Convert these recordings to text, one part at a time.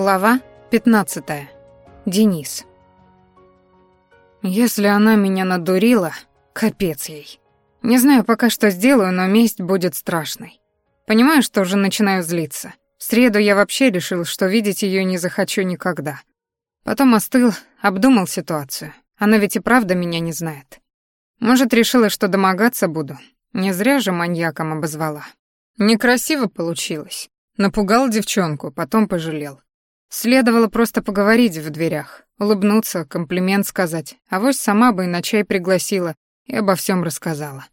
Глава 15. Денис. Если она меня надурила, капец ей. Не знаю пока что сделаю, но месть будет страшной. Понимаю, что уже начинаю злиться. В среду я вообще решил, что видеть ее не захочу никогда. Потом остыл, обдумал ситуацию. Она ведь и правда меня не знает. Может, решила, что домогаться буду. Не зря же маньяком обозвала. Некрасиво получилось. Напугал девчонку, потом пожалел. Следовало просто поговорить в дверях, улыбнуться, комплимент сказать, а вось сама бы и на чай пригласила и обо всем рассказала.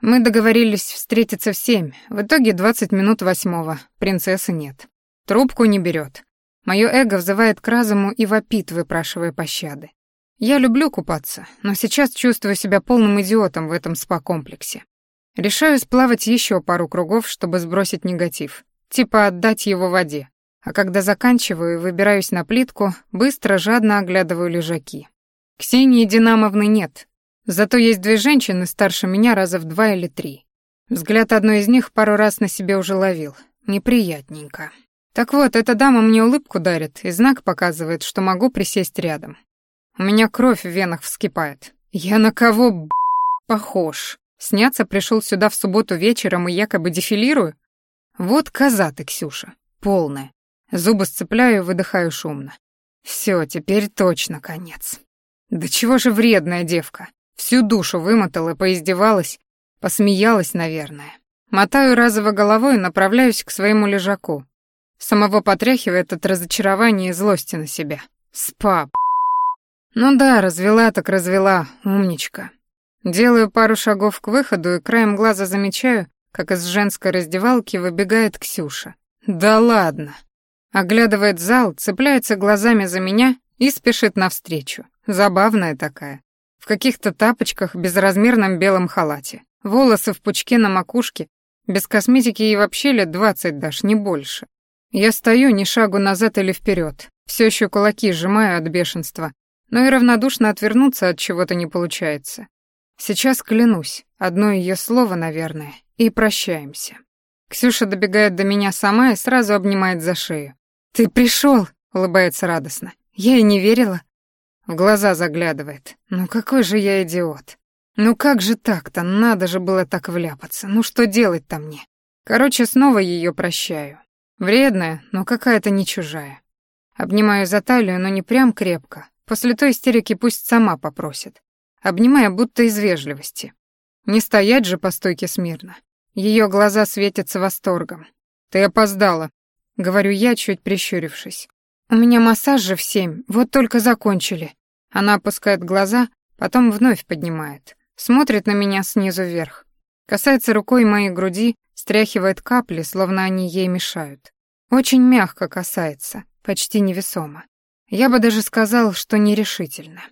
Мы договорились встретиться в семь, в итоге двадцать минут восьмого, принцессы нет. Трубку не берет. Моё эго взывает к разуму и вопит, выпрашивая пощады. Я люблю купаться, но сейчас чувствую себя полным идиотом в этом спа-комплексе. Решаю сплавать еще пару кругов, чтобы сбросить негатив, типа отдать его воде. А когда заканчиваю и выбираюсь на плитку, быстро, жадно оглядываю лежаки. Ксении Динамовны нет, зато есть две женщины старше меня раза в два или три. Взгляд одной из них пару раз на себе уже ловил. Неприятненько. Так вот, эта дама мне улыбку дарит и знак показывает, что могу присесть рядом. У меня кровь в венах вскипает. Я на кого, б***, похож? Сняться пришел сюда в субботу вечером и якобы дефилирую? Вот коза ты, Ксюша, полная. Зубы сцепляю и выдыхаю шумно. Все, теперь точно конец. Да чего же вредная девка. Всю душу вымотала, поиздевалась, посмеялась, наверное. Мотаю разово головой и направляюсь к своему лежаку. Самого потряхивает от разочарования и злости на себя. Спа. Ну да, развела так развела, умничка. Делаю пару шагов к выходу и краем глаза замечаю, как из женской раздевалки выбегает Ксюша. Да ладно. Оглядывает зал, цепляется глазами за меня и спешит навстречу. Забавная такая. В каких-то тапочках, безразмерном белом халате. Волосы в пучке на макушке. Без косметики ей вообще лет двадцать дашь, не больше. Я стою ни шагу назад или вперед, все еще кулаки сжимаю от бешенства, но и равнодушно отвернуться от чего-то не получается. Сейчас клянусь, одно ее слово, наверное, и прощаемся. Ксюша добегает до меня сама и сразу обнимает за шею. «Ты пришел!» — улыбается радостно. «Я и не верила». В глаза заглядывает. «Ну какой же я идиот! Ну как же так-то? Надо же было так вляпаться. Ну что делать-то мне?» Короче, снова ее прощаю. Вредная, но какая-то не чужая. Обнимаю за талию, но не прям крепко. После той истерики пусть сама попросит. Обнимая будто из вежливости. Не стоять же по стойке смирно. Ее глаза светятся восторгом. «Ты опоздала», — говорю я, чуть прищурившись. «У меня массаж же в семь, вот только закончили». Она опускает глаза, потом вновь поднимает. Смотрит на меня снизу вверх. Касается рукой моей груди, стряхивает капли, словно они ей мешают. Очень мягко касается, почти невесомо. Я бы даже сказал, что нерешительно.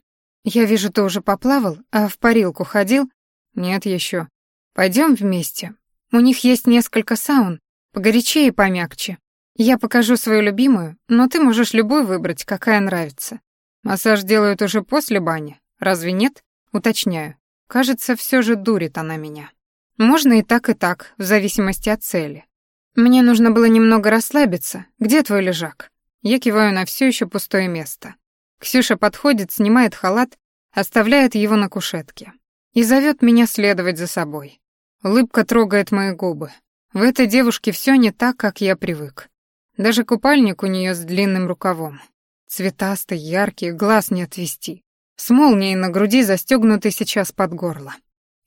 «Я вижу, ты уже поплавал, а в парилку ходил?» «Нет еще. Пойдем вместе. У них есть несколько саун, погорячее и помягче. Я покажу свою любимую, но ты можешь любую выбрать, какая нравится. Массаж делают уже после бани, разве нет? Уточняю. Кажется, все же дурит она меня. Можно и так, и так, в зависимости от цели. Мне нужно было немного расслабиться. Где твой лежак? Я киваю на все еще пустое место. Ксюша подходит, снимает халат, оставляет его на кушетке и зовет меня следовать за собой. Улыбка трогает мои губы. В этой девушке все не так, как я привык. Даже купальник у нее с длинным рукавом. Цветастый, яркий, глаз не отвести. С молнией на груди застегнутый сейчас под горло.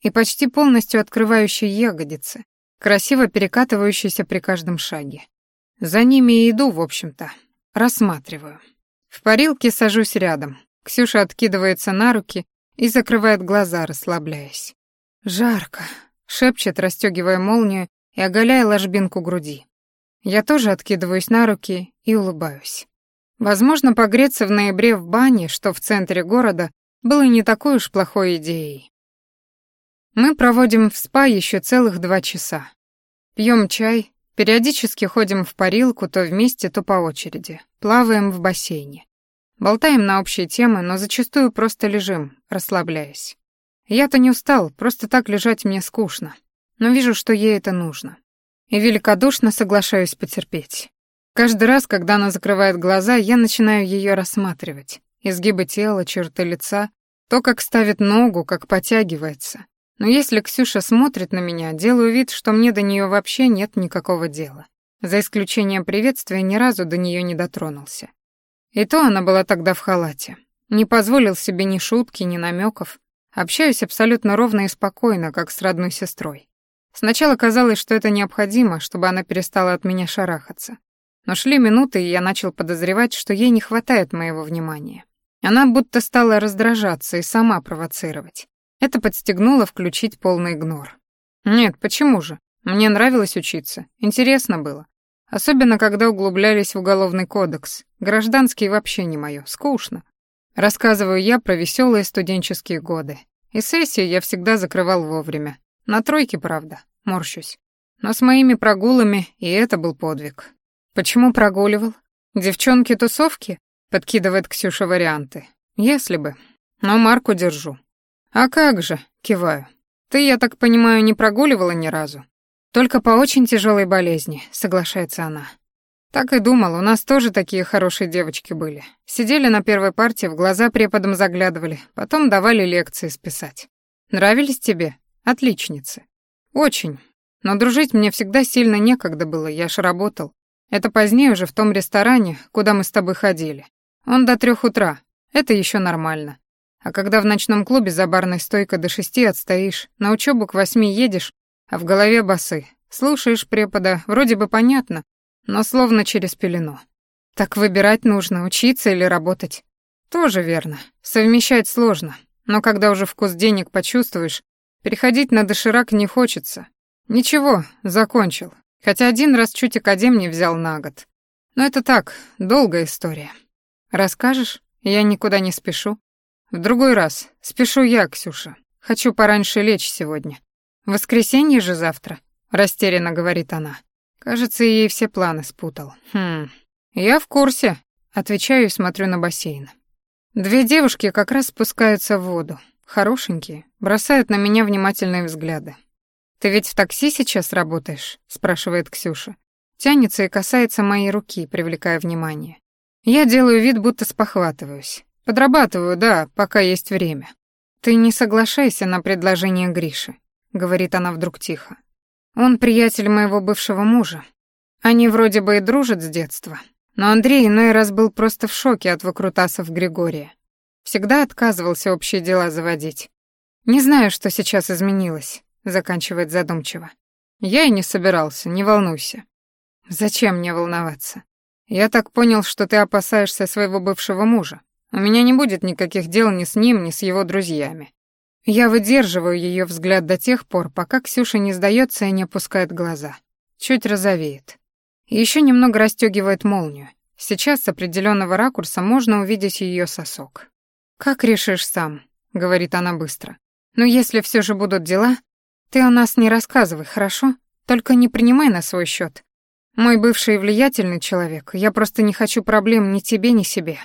И почти полностью открывающий ягодицы, красиво перекатывающийся при каждом шаге. За ними и иду, в общем-то. Рассматриваю. В парилке сажусь рядом. Ксюша откидывается на руки и закрывает глаза, расслабляясь. «Жарко», — шепчет, расстегивая молнию и оголяя ложбинку груди. Я тоже откидываюсь на руки и улыбаюсь. Возможно, погреться в ноябре в бане, что в центре города, было не такой уж плохой идеей. Мы проводим в спа еще целых два часа. Пьем чай, периодически ходим в парилку то вместе, то по очереди, плаваем в бассейне. Болтаем на общие темы, но зачастую просто лежим, расслабляясь. Я-то не устал, просто так лежать мне скучно, но вижу, что ей это нужно и великодушно соглашаюсь потерпеть. Каждый раз, когда она закрывает глаза, я начинаю ее рассматривать. Изгибы тела, черты лица, то, как ставит ногу, как потягивается. Но если Ксюша смотрит на меня, делаю вид, что мне до нее вообще нет никакого дела. За исключением приветствия ни разу до нее не дотронулся. И то она была тогда в халате. Не позволил себе ни шутки, ни намеков. Общаюсь абсолютно ровно и спокойно, как с родной сестрой. Сначала казалось, что это необходимо, чтобы она перестала от меня шарахаться. Но шли минуты, и я начал подозревать, что ей не хватает моего внимания. Она будто стала раздражаться и сама провоцировать. Это подстегнуло включить полный игнор. Нет, почему же? Мне нравилось учиться, интересно было. Особенно, когда углублялись в уголовный кодекс. Гражданский вообще не моё, скучно. Рассказываю я про веселые студенческие годы. И сессию я всегда закрывал вовремя. На тройке, правда, морщусь. Но с моими прогулами и это был подвиг. Почему прогуливал? Девчонки-тусовки? Подкидывает Ксюша варианты. Если бы. Но марку держу. А как же, киваю. Ты, я так понимаю, не прогуливала ни разу? Только по очень тяжелой болезни, соглашается она. Так и думал, у нас тоже такие хорошие девочки были. Сидели на первой партии, в глаза преподам заглядывали, потом давали лекции списать. Нравились тебе? Отличницы. Очень. Но дружить мне всегда сильно некогда было, я ж работал. Это позднее уже в том ресторане, куда мы с тобой ходили. Он до трех утра. Это еще нормально. А когда в ночном клубе за барной стойкой до шести отстоишь, на учебу к восьми едешь, а в голове басы. Слушаешь препода, вроде бы понятно, но словно через пелену. Так выбирать нужно, учиться или работать. Тоже верно. Совмещать сложно. Но когда уже вкус денег почувствуешь, переходить на доширак не хочется. Ничего, закончил. Хотя один раз чуть академ не взял на год. Но это так, долгая история. Расскажешь? Я никуда не спешу. В другой раз. Спешу я, Ксюша. Хочу пораньше лечь сегодня. Воскресенье же завтра, растерянно говорит она. Кажется, ей все планы спутал. Хм. Я в курсе, отвечаю и смотрю на бассейн. Две девушки как раз спускаются в воду. Хорошенькие, бросают на меня внимательные взгляды. «Ты ведь в такси сейчас работаешь?» — спрашивает Ксюша. Тянется и касается моей руки, привлекая внимание. Я делаю вид, будто спохватываюсь. Подрабатываю, да, пока есть время. «Ты не соглашайся на предложение Гриши», — говорит она вдруг тихо. «Он приятель моего бывшего мужа. Они вроде бы и дружат с детства. Но Андрей иной раз был просто в шоке от выкрутасов Григория. Всегда отказывался общие дела заводить. Не знаю, что сейчас изменилось заканчивает задумчиво. Я и не собирался, не волнуйся. Зачем мне волноваться? Я так понял, что ты опасаешься своего бывшего мужа. У меня не будет никаких дел ни с ним, ни с его друзьями. Я выдерживаю ее взгляд до тех пор, пока Ксюша не сдается и не опускает глаза. Чуть розовеет. Еще немного расстегивает молнию. Сейчас с определенного ракурса можно увидеть ее сосок. «Как решишь сам», — говорит она быстро. «Но если все же будут дела, ты о нас не рассказывай, хорошо? Только не принимай на свой счет. Мой бывший влиятельный человек, я просто не хочу проблем ни тебе, ни себе.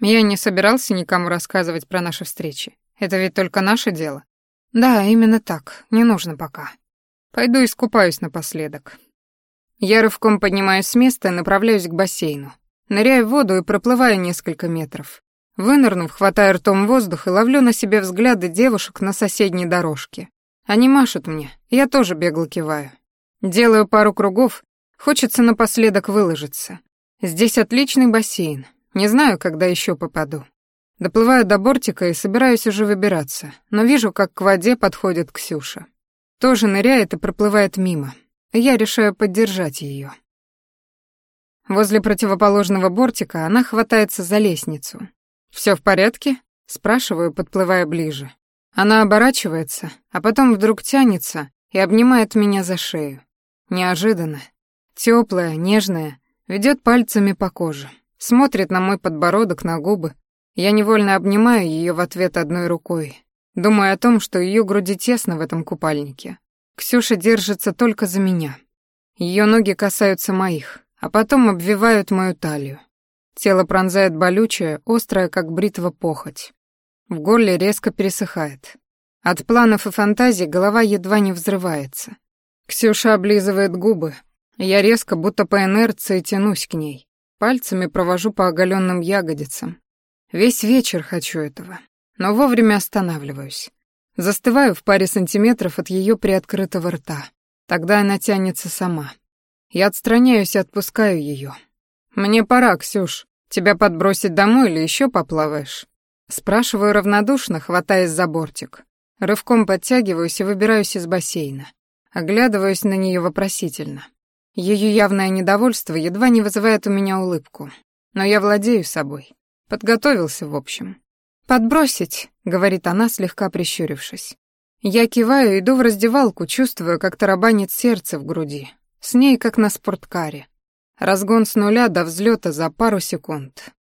Я не собирался никому рассказывать про наши встречи. Это ведь только наше дело. Да, именно так. Не нужно пока. Пойду искупаюсь напоследок. Я рывком поднимаюсь с места и направляюсь к бассейну. Ныряю в воду и проплываю несколько метров. Вынырнув, хватаю ртом воздух и ловлю на себе взгляды девушек на соседней дорожке. Они машут мне, я тоже бегло киваю. Делаю пару кругов, хочется напоследок выложиться. Здесь отличный бассейн, не знаю, когда еще попаду. Доплываю до бортика и собираюсь уже выбираться, но вижу, как к воде подходит Ксюша. Тоже ныряет и проплывает мимо. Я решаю поддержать ее. Возле противоположного бортика она хватается за лестницу. Все в порядке?» — спрашиваю, подплывая ближе. Она оборачивается, а потом вдруг тянется и обнимает меня за шею. Неожиданно. Теплая, нежная, ведет пальцами по коже. Смотрит на мой подбородок, на губы. Я невольно обнимаю ее в ответ одной рукой. Думаю о том, что ее груди тесно в этом купальнике. Ксюша держится только за меня. Ее ноги касаются моих, а потом обвивают мою талию. Тело пронзает болючая, острая, как бритва, похоть. В горле резко пересыхает. От планов и фантазий голова едва не взрывается. Ксюша облизывает губы, Я резко, будто по инерции, тянусь к ней. Пальцами провожу по оголенным ягодицам. Весь вечер хочу этого, но вовремя останавливаюсь. Застываю в паре сантиметров от ее приоткрытого рта. Тогда она тянется сама. Я отстраняюсь и отпускаю ее. «Мне пора, Ксюш. Тебя подбросить домой или еще поплаваешь?» Спрашиваю равнодушно, хватаясь за бортик. Рывком подтягиваюсь и выбираюсь из бассейна. Оглядываюсь на нее вопросительно. Ее явное недовольство едва не вызывает у меня улыбку. Но я владею собой. Подготовился, в общем. «Подбросить», — говорит она, слегка прищурившись. Я киваю, иду в раздевалку, чувствую, как тарабанит сердце в груди. С ней, как на спорткаре. Разгон с нуля до взлета за пару секунд.